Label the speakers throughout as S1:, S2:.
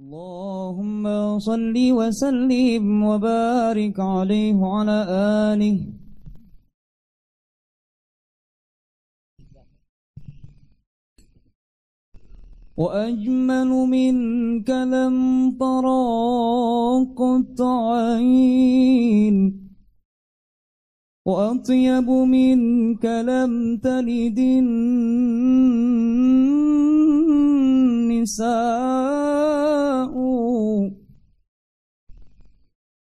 S1: اللهم صل وسلم وبارك عليه وعلى آله. وأجمل منك لم تراقت عين. وأطيب منك لم تلد النساء.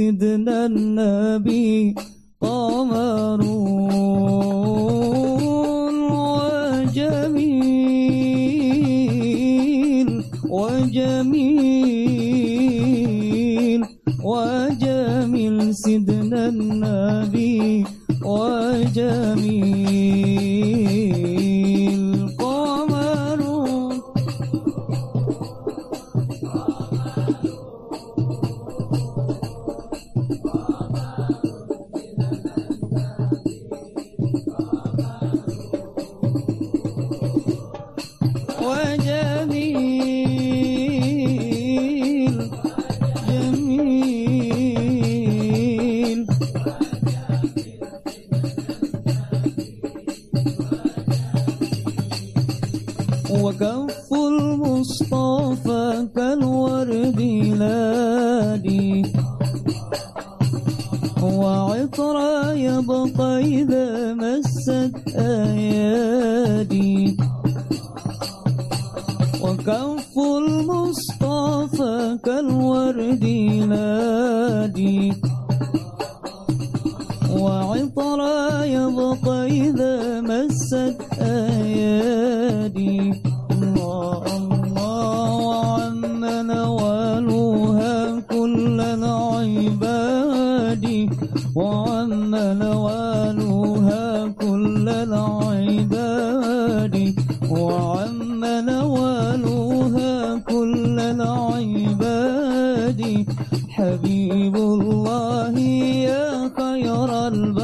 S1: سيدنا وجميل جميل وكف المصطفى كالورد لادي وعطر يبقى إذا مست أيادي وكف المصطفى كالورد نادي وعطر يبقى إذا مست أيادي. الله الله وعم نوالها كل العباد. وعم نوالها كل العباد. وعم نوالها حبيب الله يا خير البرايا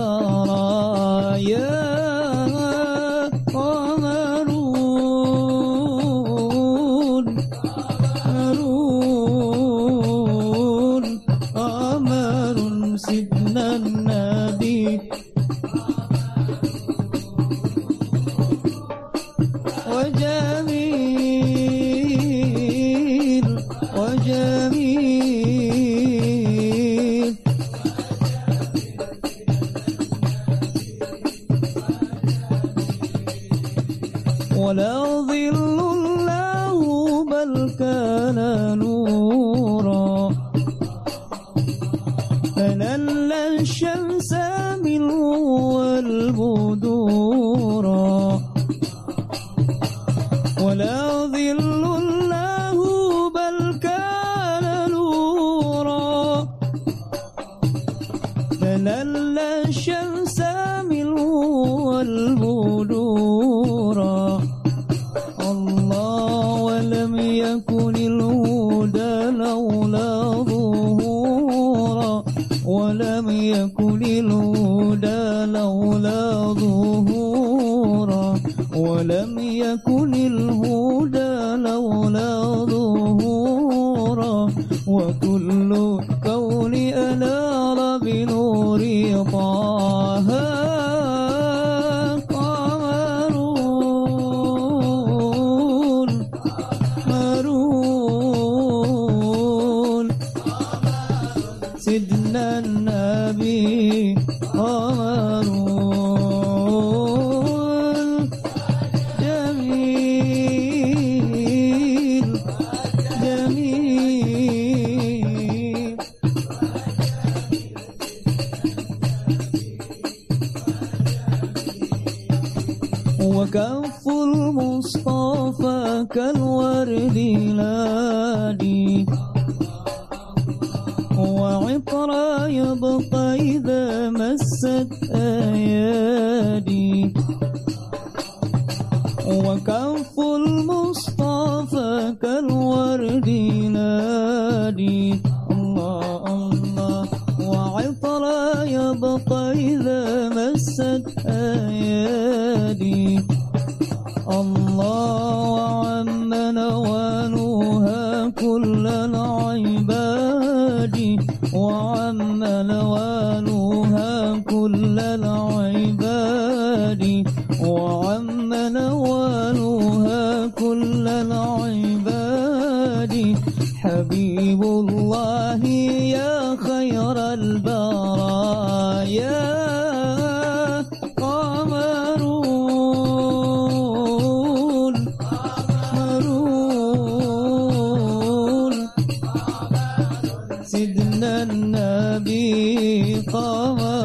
S1: ولم يكن الهدى لولا ظهورا ولم يكن وكف المصطفى كالورد نادي. وعطرا يبقى إذا مست أيادي. مست أيادي الله وعم نوالها كل العباد. وعم نوالها كل العباد. وعم نوالها كل العباد. حبيب الله يا خير البرايا. النبي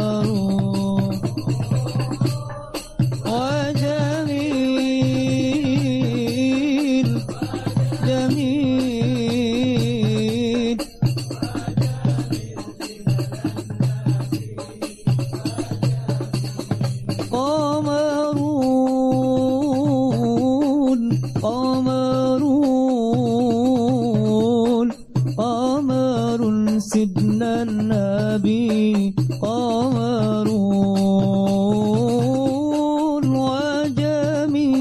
S1: سيدنا النبي قارون وجميل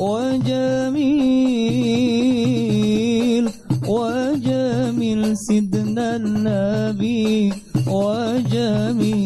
S1: وجميل وجميل سيدنا النبي وجميل.